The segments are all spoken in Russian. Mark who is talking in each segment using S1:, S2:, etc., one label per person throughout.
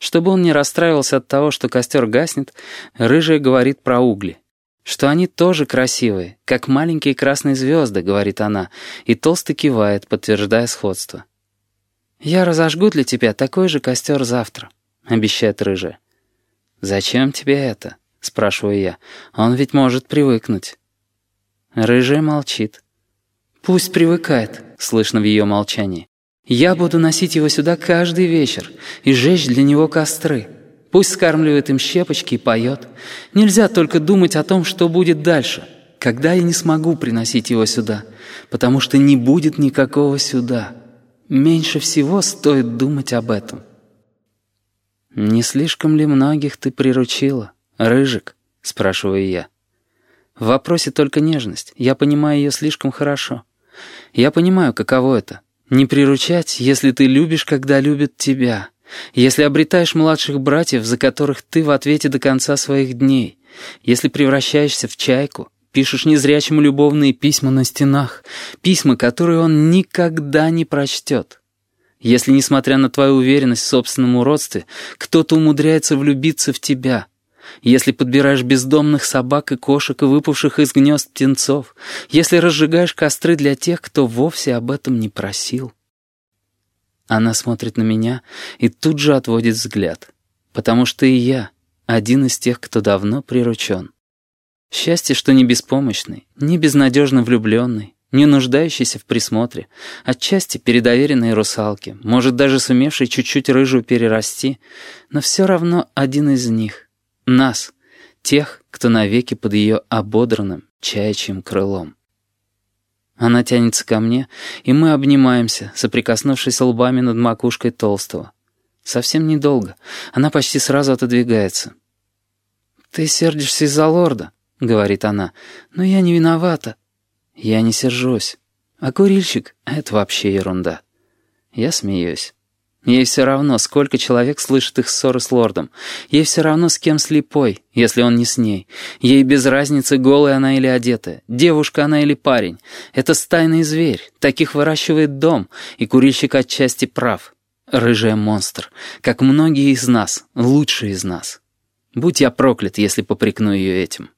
S1: Чтобы он не расстраивался от того, что костер гаснет, рыжая говорит про угли. Что они тоже красивые, как маленькие красные звезды, говорит она, и толстый кивает, подтверждая сходство. «Я разожгу для тебя такой же костер завтра», — обещает рыжая. «Зачем тебе это?» — спрашиваю я. «Он ведь может привыкнуть». Рыжая молчит. «Пусть привыкает», — слышно в ее молчании. Я буду носить его сюда каждый вечер и жечь для него костры. Пусть скармливает им щепочки и поет. Нельзя только думать о том, что будет дальше, когда я не смогу приносить его сюда, потому что не будет никакого сюда. Меньше всего стоит думать об этом. «Не слишком ли многих ты приручила, Рыжик?» — спрашиваю я. В вопросе только нежность. Я понимаю ее слишком хорошо. Я понимаю, каково это — не приручать, если ты любишь, когда любят тебя. Если обретаешь младших братьев, за которых ты в ответе до конца своих дней. Если превращаешься в чайку, пишешь незрячему любовные письма на стенах, письма, которые он никогда не прочтет. Если, несмотря на твою уверенность в собственном уродстве, кто-то умудряется влюбиться в тебя, если подбираешь бездомных собак и кошек и выпавших из гнезд птенцов, если разжигаешь костры для тех, кто вовсе об этом не просил. Она смотрит на меня и тут же отводит взгляд, потому что и я один из тех, кто давно приручен. Счастье, что не беспомощный, не безнадежно влюбленный, не нуждающийся в присмотре, отчасти передоверенной русалке, может даже сумевший чуть-чуть рыжую перерасти, но все равно один из них — нас, тех, кто навеки под ее ободранным чаячьим крылом. Она тянется ко мне, и мы обнимаемся, соприкоснувшись лбами над макушкой толстого. Совсем недолго. Она почти сразу отодвигается. «Ты сердишься из-за лорда», — говорит она. «Но я не виновата». «Я не сержусь. А курильщик — это вообще ерунда». Я смеюсь. Ей все равно, сколько человек слышит их ссоры с лордом. Ей все равно, с кем слепой, если он не с ней. Ей без разницы, голая она или одетая, девушка она или парень. Это стайный зверь, таких выращивает дом, и курильщик отчасти прав. Рыжая монстр, как многие из нас, лучшие из нас. Будь я проклят, если попрекну ее этим.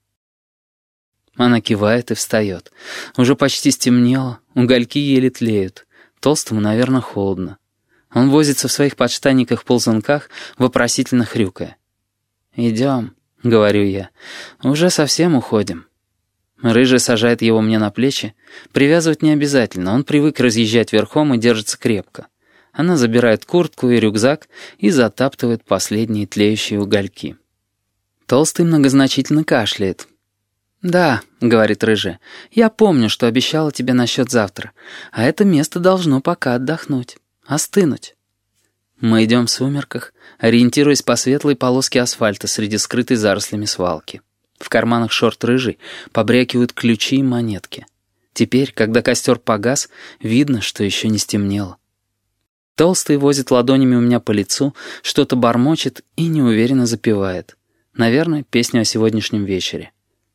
S1: Она кивает и встает. Уже почти стемнело, угольки еле тлеют. Толстому, наверное, холодно. Он возится в своих подштанниках-ползунках, вопросительно хрюкая. «Идем», — говорю я. «Уже совсем уходим». Рыжий сажает его мне на плечи. Привязывать не обязательно, он привык разъезжать верхом и держится крепко. Она забирает куртку и рюкзак и затаптывает последние тлеющие угольки. Толстый многозначительно кашляет. «Да», — говорит Рыжая, — «я помню, что обещала тебе насчет завтра, а это место должно пока отдохнуть». Остынуть. Мы идем в сумерках, ориентируясь по светлой полоске асфальта среди скрытой зарослями свалки. В карманах шорт рыжий побрякивают ключи и монетки. Теперь, когда костер погас, видно, что еще не стемнело. Толстый возит ладонями у меня по лицу, что-то бормочет и неуверенно запевает. Наверное, песню о сегодняшнем вечере.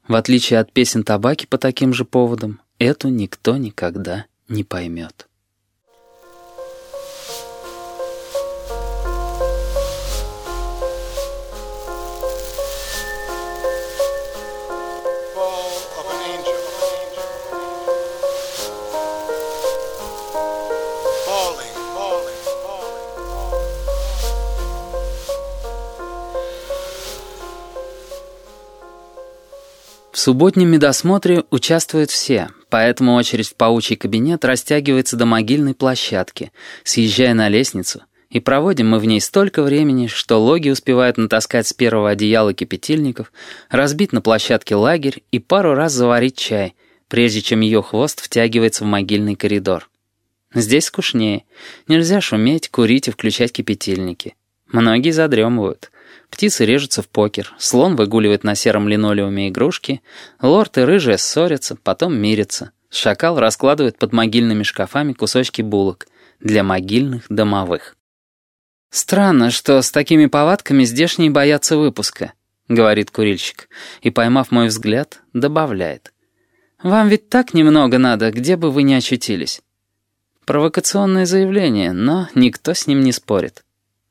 S1: В отличие от песен табаки по таким же поводам, эту никто никогда не поймет. В субботнем медосмотре участвуют все, поэтому очередь в паучий кабинет растягивается до могильной площадки, съезжая на лестницу, и проводим мы в ней столько времени, что логи успевают натаскать с первого одеяла кипятильников, разбить на площадке лагерь и пару раз заварить чай, прежде чем ее хвост втягивается в могильный коридор. Здесь скучнее. Нельзя шуметь, курить и включать кипятильники. Многие задремывают — Птицы режутся в покер, слон выгуливает на сером линолеуме игрушки, лорд и рыжая ссорятся, потом мирятся. Шакал раскладывает под могильными шкафами кусочки булок для могильных домовых. «Странно, что с такими повадками здешние боятся выпуска», — говорит курильщик, и, поймав мой взгляд, добавляет. «Вам ведь так немного надо, где бы вы ни очутились». Провокационное заявление, но никто с ним не спорит.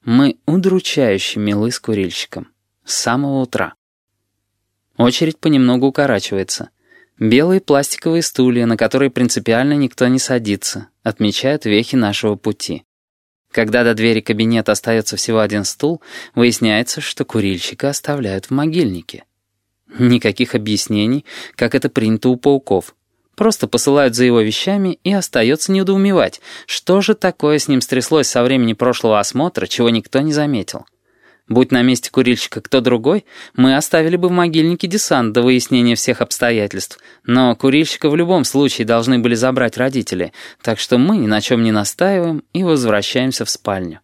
S1: Мы удручающе милы с курильщиком. С самого утра. Очередь понемногу укорачивается. Белые пластиковые стулья, на которые принципиально никто не садится, отмечают вехи нашего пути. Когда до двери кабинета остается всего один стул, выясняется, что курильщика оставляют в могильнике. Никаких объяснений, как это принято у пауков. Просто посылают за его вещами и остается недоумевать, что же такое с ним стряслось со времени прошлого осмотра, чего никто не заметил. Будь на месте курильщика кто другой, мы оставили бы в могильнике десант до выяснения всех обстоятельств. Но курильщика в любом случае должны были забрать родители, так что мы ни на чем не настаиваем и возвращаемся в спальню.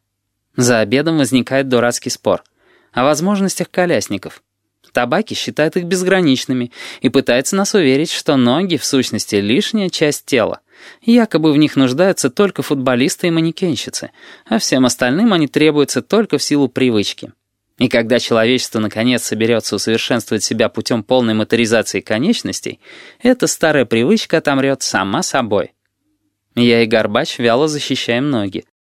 S1: За обедом возникает дурацкий спор о возможностях колясников. Табаки считает их безграничными и пытается нас уверить, что ноги, в сущности, лишняя часть тела. Якобы в них нуждаются только футболисты и манекенщицы, а всем остальным они требуются только в силу привычки. И когда человечество наконец соберется усовершенствовать себя путем полной моторизации конечностей, эта старая привычка отомрет сама собой. Я и Горбач вяло защищаем ноги.